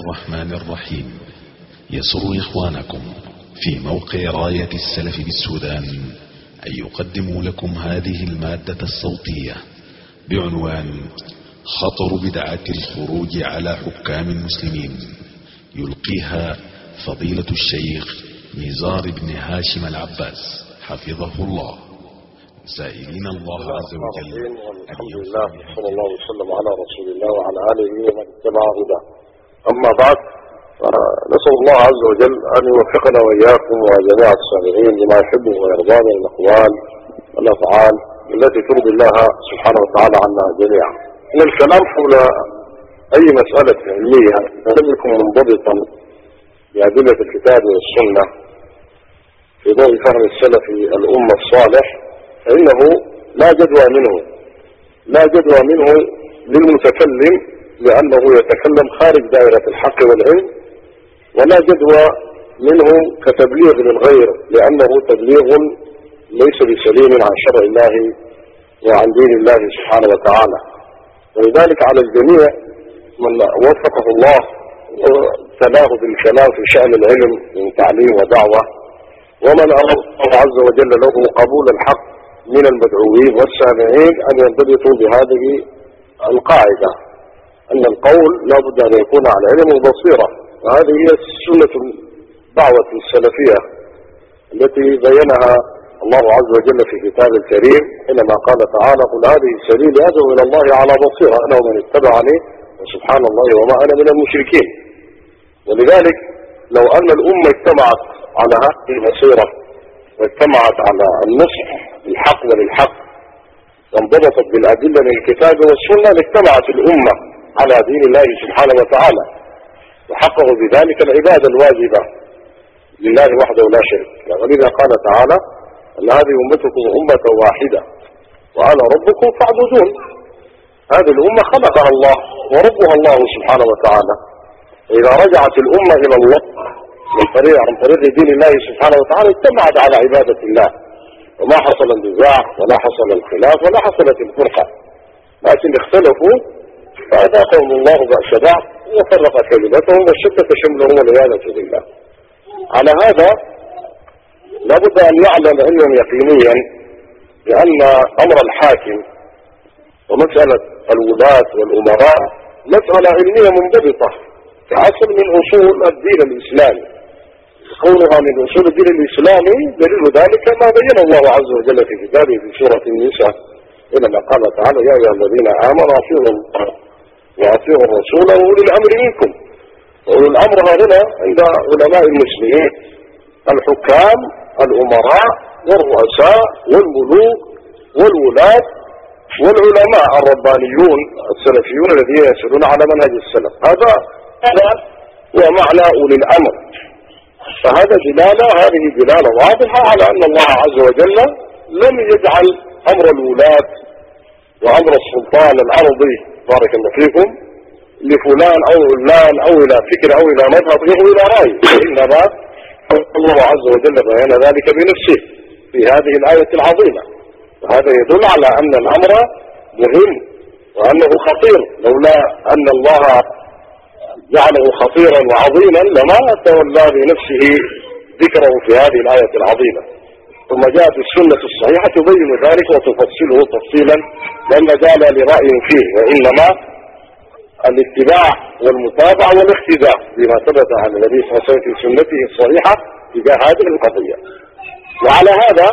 الرحمن الرحيم. يسر إخوانكم في موقع راية السلف بالسودان أن يقدموا لكم هذه المادة الصوتية بعنوان خطر بدعة الخروج على حكام المسلمين. يلقيها فضيلة الشيخ نزار بن هاشم العباس حفظه الله. سائلين الله عز وجل الحمد لله صلى الله وسلم على رسول الله وعلى آله ومن اتبع هداه. أما بعد نسال الله عز وجل أن يوفقنا وإياكم وجميع الصالحين لما يحبه ويرضاه من الاقوال والأفعال التي ترضي الله سبحانه وتعالى عنا جميعا. إن الكلام حول أي مسألة علمية لم يكن منضبطا بأدلة الكتاب والسنة في ضوء فهم السلف الأمة الصالح فإنه لا جدوى منه لا جدوى منه للمتكلم لأنه يتكلم خارج دائرة الحق والعلم ولا جدوى منه كتبليغ للغير لأنه تبليغ ليس بسليم عن شرع الله وعن دين الله سبحانه وتعالى. ولذلك على الجميع من وفقه الله وابتلاه بالكلام في شأن العلم من تعليم ودعوة ومن أراد الله عز وجل له قبول الحق من المدعوين والسامعين أن ينضبطوا بهذه القاعدة. أن القول لا بد أن يكون على علم وبصيرة. وهذه هي سنة الدعوة السلفية التي بينها الله عز وجل في كتاب الكريم حينما قال تعالى قل هذه سبيلي أدعو إلى الله على بصيرة أنا ومن اتبعني وسبحان الله وما أنا من المشركين. ولذلك لو أن الأمة اجتمعت على هذه البصيرة واجتمعت على النصح للحق وللحق وانضبطت بالأدلة من الكتاب والسنة لاجتمعت الأمة على دين الله سبحانه وتعالى. وحققوا بذلك العبادة الواجبة. لله وحده لا شريك له. ولذا قال تعالى أن هذه أمتكم أمة واحدة. وأنا ربكم فاعبدون. هذه الأمة خلقها الله وربها الله سبحانه وتعالى. إذا رجعت الأمة إلى الله من طريق عن طريق دين الله سبحانه وتعالى اجتمعت على عبادة الله. وما حصل النزاع ولا حصل الخلاف ولا حصلت الفرقة. لكن اختلفوا فأذاقهم الله بأس بعض وفرق كلمتهم وشتت شملهم والعياذة بالله. على هذا لابد أن يعلم علما يقينيا بأن أمر الحاكم ومسألة الولاة والأمراء مسألة علمية منضبطة كأصل من أصول الدين الإسلامي. كونها من أصول الدين الإسلامي دليل ذلك ما بين الله عز وجل في كتابه في سورة النساء. إنما قال تعالى يا أيها الذين آمنوا أطيعوا وأطيعوا الرسول وأولي الأمر منكم. وأولي الأمر هنا عند علماء المسلمين الحكام الأمراء والرؤساء والملوك والولاة والعلماء الربانيون السلفيون الذين يسيرون على منهج السلف. هذا هذا هو معنى أولي الأمر. فهذا دلالة هذه دلالة واضحة على أن الله عز وجل لم يجعل أمر الولاة وأمر السلطان الأرضي بارك الله فيكم لفلان أو علان أو إلى فكر أو إلى مذهب أو إلى رأي. إنما الله عز وجل بيان ذلك بنفسه في هذه الآية العظيمة. وهذا يدل على أن الأمر مهم وأنه خطير. لولا أن الله جعله خطيرا وعظيما لما تولى بنفسه ذكره في هذه الآية العظيمة. ثم جاءت السنة الصحيحة تبين ذلك وتفصله تفصيلا لأن جعل لرأي فيه وإنما الاتباع والمتابعة والاقتداء بما ثبت عن النبي صلى الله عليه وسلم في سنته الصحيحة تجاه هذه القضية. وعلى هذا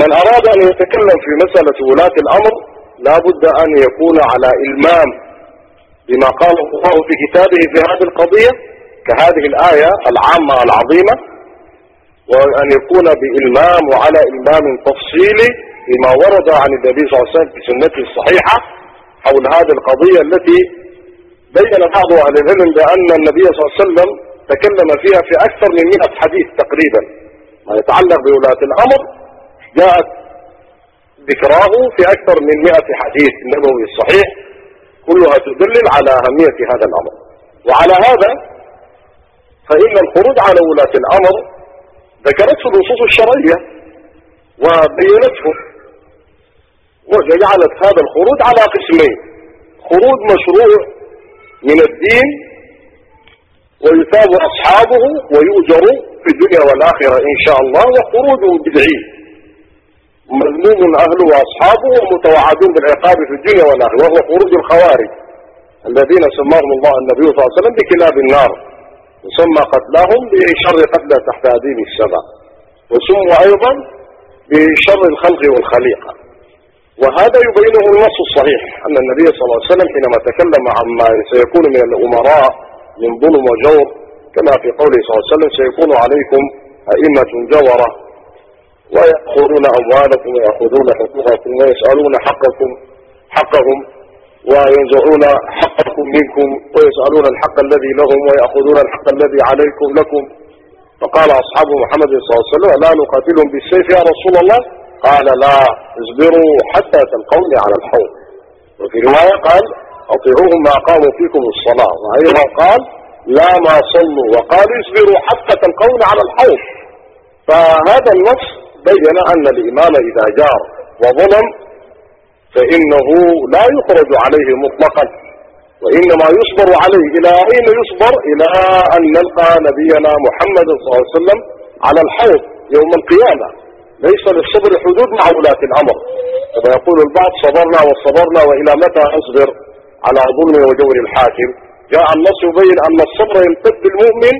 من أراد أن يتكلم في مسألة ولاة الأمر لا بد أن يكون على إلمام بما قال الله في كتابه في هذه القضية كهذه الآية العامة العظيمة وأن يكون بإلمام وعلى إلمام تفصيلي بما ورد عن النبي صلى الله عليه وسلم في سنته الصحيحة حول هذه القضية التي بين بعض أهل العلم بأن النبي صلى الله عليه وسلم تكلم فيها في أكثر من 100 حديث تقريبا ما يتعلق بولاة الأمر جاءت ذكراه في أكثر من 100 حديث نبوي صحيح كلها تدلل على أهمية هذا الأمر. وعلى هذا فإن الخروج على ولاة الأمر ذكرته النصوص الشرعية وبينته وجعلت هذا الخروج على قسمين خروج مشروع من الدين ويثاب أصحابه ويؤجر في الدنيا والآخرة إن شاء الله وخروجه بدعي مذموم أهله وأصحابه ومتوعدون بالعقاب في الدنيا والآخرة وهو خروج الخوارج الذين سماهم الله النبي صلى الله عليه وسلم بكلاب النار. وسمى قتلاهم بشر قتلى تحت أدين السبع وسموا أيضا بشر الخلق والخليقة. وهذا يبينه النص الصحيح أن النبي صلى الله عليه وسلم حينما تكلم عما سيكون من الأمراء من ظلم وجور كما في قوله صلى الله عليه وسلم سيكون عليكم أئمة جورة ويأخذون أموالكم ويأخذون حقوقكم ويسألون حقكم حقهم وينزعون حقكم منكم ويسألون الحق الذي لهم ويأخذون الحق الذي عليكم لكم. فقال أصحاب محمد صلى الله عليه وسلم لا نقاتلهم بالسيف يا رسول الله؟ قال لا اصبروا حتى تلقوني على الحوض. وفي رواية قال أطيعوهم ما قاموا فيكم الصلاة. وأيضا قال لا ما صلوا. وقال اصبروا حتى تلقوني على الحوض. فهذا النص بين أن الإمام إذا جار وظلم فإنه لا يخرج عليه مطلقا وإنما يصبر عليه إلى أين يصبر إلى أن نلقى نبينا محمد صلى الله عليه وسلم على الحوض يوم القيامة. ليس للصبر حدود مع ولاة الأمر. كما يقول البعض صبرنا وصبرنا وإلى متى أصبر؟ على ظلم وجور الحاكم. جاء النص يبين أن الصبر يمتد المؤمن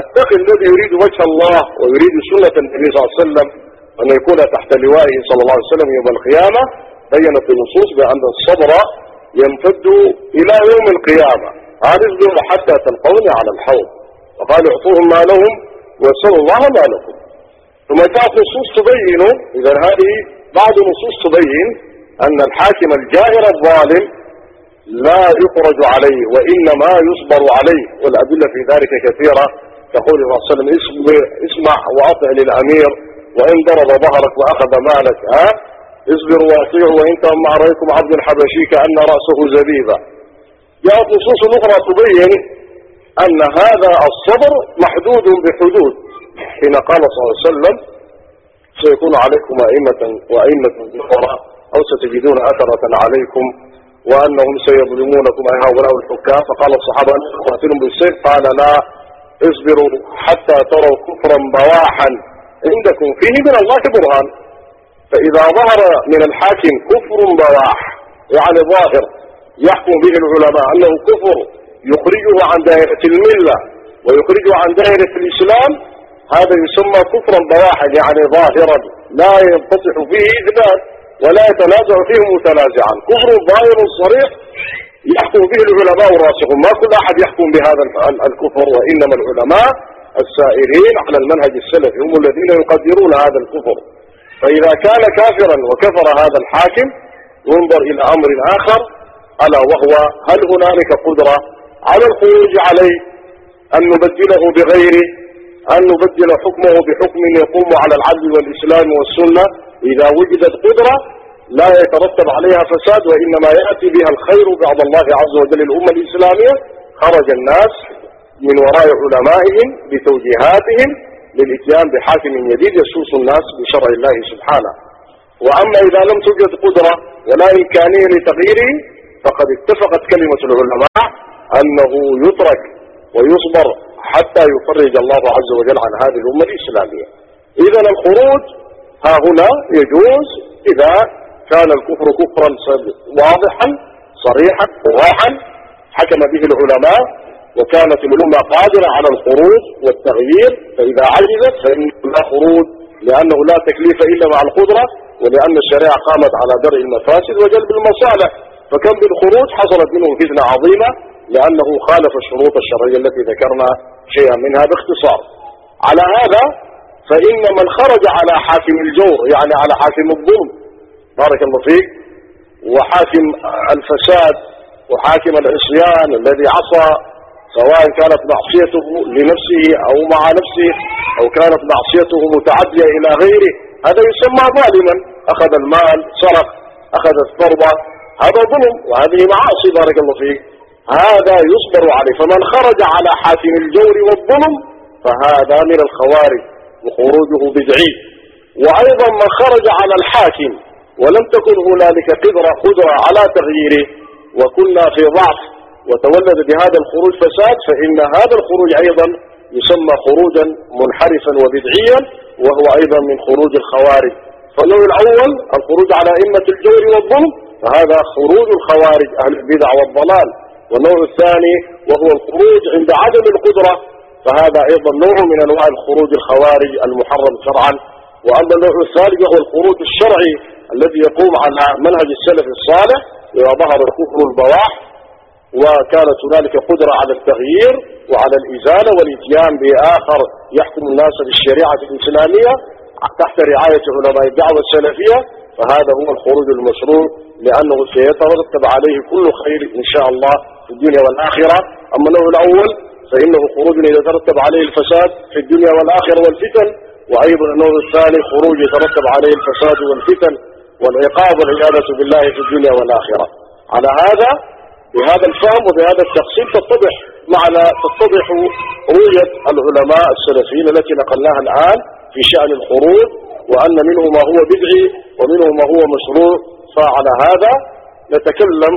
التقي الذي يريد وجه الله ويريد سنة النبي صلى الله عليه وسلم أن يكون تحت لوائه صلى الله عليه وسلم يوم القيامة. بينت النصوص بأن الصبر يمتد إلى يوم القيامة. اصبروا حتى تلقوني على الحوض. وقال اعطوهم ما لهم واسألوا الله ما لكم. ثم جاءت نصوص تبين إذا هذه بعض نصوص تبين أن الحاكم الجائر الظالم لا يخرج عليه وإنما يصبر عليه. والأدلة في ذلك كثيرة. تقول صلى الله عليه وسلم اسمع وأطع للأمير وإن ضرب ظهرك وأخذ مالك. ها؟ اصبر واطيعوا وإن كان مع رأيكم عبد الحبشي كأن رأسه زبيبة. جاءت نصوص أخرى تبين أن هذا الصبر محدود بحدود. حين قال صلى الله عليه وسلم سيكون عليكم أئمة وأئمة أخرى أو ستجدون أثرة عليكم وأنهم سيظلمونكم أي هؤلاء الحكام. فقال الصحابة أن تقاتلهم بالسيف. قال لا اصبروا حتى تروا كفرا بواحا عندكم فيه من الله برهان. فإذا ظهر من الحاكم كفر بواح يعني ظاهر يحكم به العلماء أنه كفر يخرجه عن دائرة الملة ويخرجه عن دائرة الإسلام هذا يسمى كفرا بواحا يعني ظاهرا لا ينفتح فيه إذنان ولا يتنازع فيه متنازعا. كفر ظاهر صريح يحكم به العلماء الراسخون. ما كل أحد يحكم بهذا الكفر وإنما العلماء السائرين على المنهج السلفي هم الذين يقدرون هذا الكفر. فإذا كان كافرا وكفر هذا الحاكم ينظر إلى أمر آخر ألا وهو هل هنالك قدرة على الخروج عليه أن نبدله بغيره أن نبدل حكمه بحكم يقوم على العدل والإسلام والسنة؟ إذا وجدت قدرة لا يترتب عليها فساد وإنما يأتي بها الخير بعد الله عز وجل الأمة الإسلامية. خرج الناس من وراء علمائهم بتوجيهاتهم للإتيان بحاكم جديد يسوس الناس بشرع الله سبحانه. وأما إذا لم توجد قدرة ولا إمكانية لتغييره فقد اتفقت كلمة العلماء أنه يترك ويصبر حتى يفرج الله عز وجل عن هذه الأمة الإسلامية. إذا الخروج ها هنا يجوز إذا كان الكفر كفرا واضحا صريحا واضحا حكم به العلماء وكانت الأمة قادرة على الخروج والتغيير فإذا عجزت فإن لا خروج لأنه لا تكليف إلا مع القدرة ولأن الشريعة قامت على درء المفاسد وجلب المصالح. فكم بالخروج؟ حصلت منه فتنة عظيمة لأنه خالف الشروط الشرعية التي ذكرنا شيئا منها باختصار. على هذا فإن من خرج على حاكم الجور يعني على حاكم الظلم. بارك الله فيك. وحاكم الفساد وحاكم العصيان الذي عصى سواء كانت معصيته لنفسه أو مع نفسه أو كانت معصيته متعدية إلى غيره هذا يسمى ظالما. أخذ المال سرق أخذ الثروة هذا ظلم وهذه معاصي. بارك الله فيك. هذا يصبر عليه. فمن خرج على حاكم الجور والظلم فهذا من الخوارج وخروجه بدعي. وأيضا من خرج على الحاكم ولم تكن هنالك قدرة قدرة على تغييره. وكنا في ضعف. وتولد بهذا الخروج فساد فإن هذا الخروج أيضا يسمى خروجا منحرفا وبدعيا وهو أيضا من خروج الخوارج. فالنوع الأول الخروج على أئمة الجور والظلم فهذا خروج الخوارج أهل البدع والضلال. والنوع الثاني وهو الخروج عند عدم القدرة فهذا أيضا نوع من أنواع الخروج الخوارج المحرم شرعا. وأما النوع الثالث وهو الخروج الشرعي الذي يقوم على منهج السلف الصالح إذا ظهر الكفر البواح. وكانت هنالك قدرة على التغيير وعلى الإزالة والإتيان بآخر يحكم الناس بالشريعة الإسلامية تحت رعاية علماء الدعوة السلفية. فهذا هو الخروج المشروع لأنه سيترتب عليه كل خير إن شاء الله في الدنيا والآخرة. أما النوع الأول فإنه خروج يترتب عليه الفساد في الدنيا والآخرة والفتن وأيضا النوع الثاني خروج يترتب عليه الفساد والفتن والعقاب والعياذة بالله في الدنيا والآخرة. على هذا بهذا الفهم وبهذا التقسيم تتضح معنا تتضح رؤية العلماء السلفيين التي نقلناها الآن في شأن الخروج وأن منه ما هو بدعي ومنه ما هو مشروع. فعلى هذا نتكلم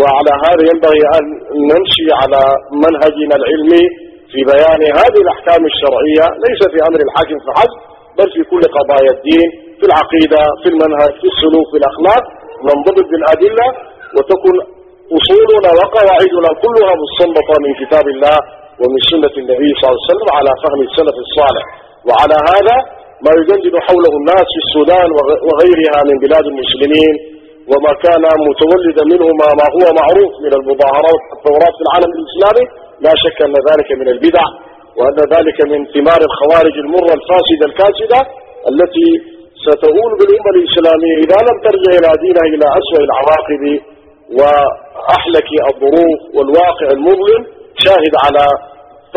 وعلى هذا ينبغي أن نمشي على منهجنا العلمي في بيان هذه الأحكام الشرعية. ليس في أمر الحاكم فحسب بل في كل قضايا الدين في العقيدة في المنهج في السلوك في الأخلاق. ننضبط بالأدلة وتكون أصولنا وقواعدنا كلها مستنبطة من كتاب الله ومن سنة النبي صلى الله عليه وسلم على فهم السلف الصالح. وعلى هذا ما يجدد حوله الناس في السودان وغيرها من بلاد المسلمين. وما كان متولدا منهما ما هو معروف من المظاهرات والثورات في العالم الإسلامي. لا شك أن ذلك من البدع وأن ذلك من ثمار الخوارج المرة الفاسدة الكاسدة التي ستؤول بالأمة الإسلامية إذا لم ترجع إلى دينها إلى أسوأ العواقب وأحلك الظروف والواقع المظلم شاهد على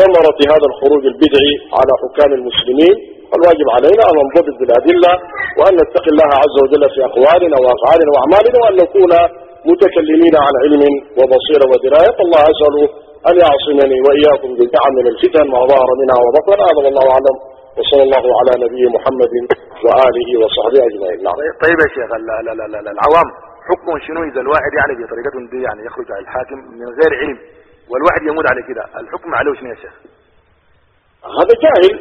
ثمرة هذا الخروج البدعي على حكام المسلمين. الواجب علينا أن ننضبط بالأدلة وأن نتقي الله عز وجل في أقوالنا وأفعالنا وأعمالنا وأن نكون متكلمين عن علم وبصيرة ودراية. الله أسأل أن يعصمني وإياكم بالدعم من الفتن ما ظهر منها وبطن هذا والله أعلم. وصلى الله على نبي محمد وآله وصحبه أجمعين. نعم. طيب يا شيخ العوام. حكم شنو إذا الواحد يعني بطريقة دي يعني يخرج على الحاكم من غير علم والواحد يموت على كده الحكم عليه شنو يا شيخ؟ هذا جاهل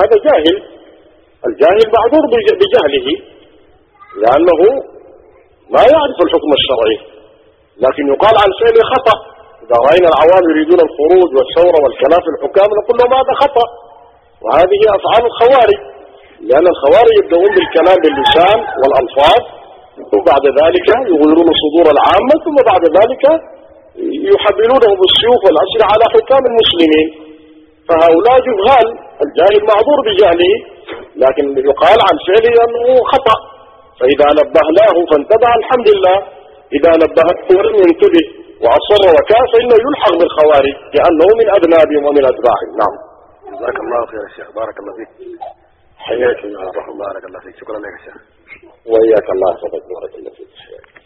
هذا جاهل. الجاهل معذور بجهله لأنه ما يعرف الحكم الشرعي. لكن يقال عن فعل خطأ. إذا رأينا العوام يريدون الخروج والثورة والكلام في الحكام نقول لهم هذا خطأ. وهذه أفعال الخوارج. لأن الخوارج يبدأون بالكلام باللسان والألفاظ. وبعد ذلك يغيرون صدور العامة ثم بعد ذلك يحملونهم بالسيوف والأسلحة على حكام المسلمين. فهؤلاء جهال الجاهل معذور بجهله لكن يقال عن فعله أنه خطأ. فإذا نبهناه فانتبه الحمد لله. إذا نبهته ولم ينتبه وأصر وكان فإنه يلحق بالخوارج لأنه من أذنابهم ومن أتباعهم. نعم. جزاك الله خير يا شيخ. بارك الله فيك. حياك الله بارك الله فيك. شكرا لك وإياك. الله يحفظك. بارك الله فيك.